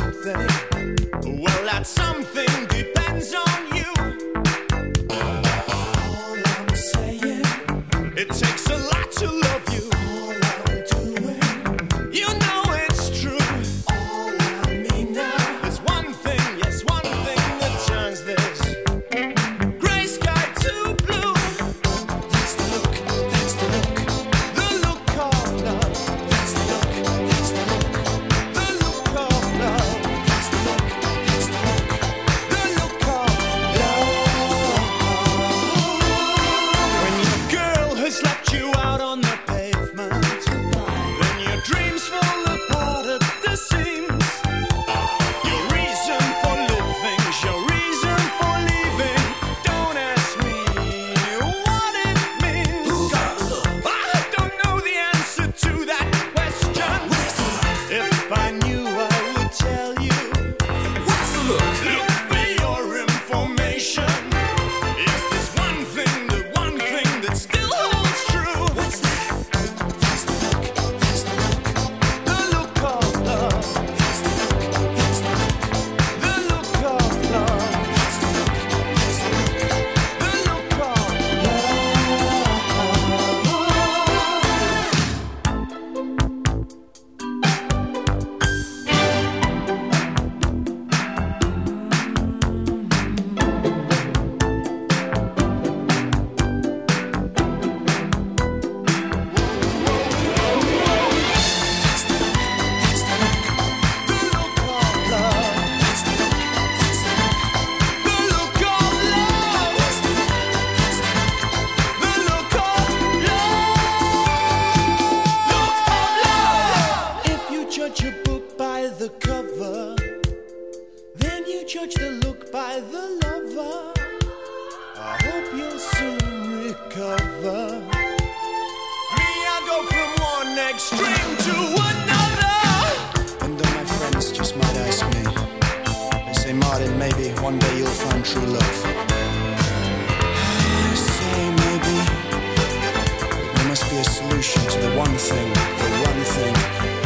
something. Well, that something depends on you. a book by the cover, then you judge the look by the lover. I hope you'll soon recover. Me, I go from one extreme to another. And then my friends just might ask me, they say, Martin, maybe one day you'll find true love. I say maybe, there must be a solution to the one thing, the one thing.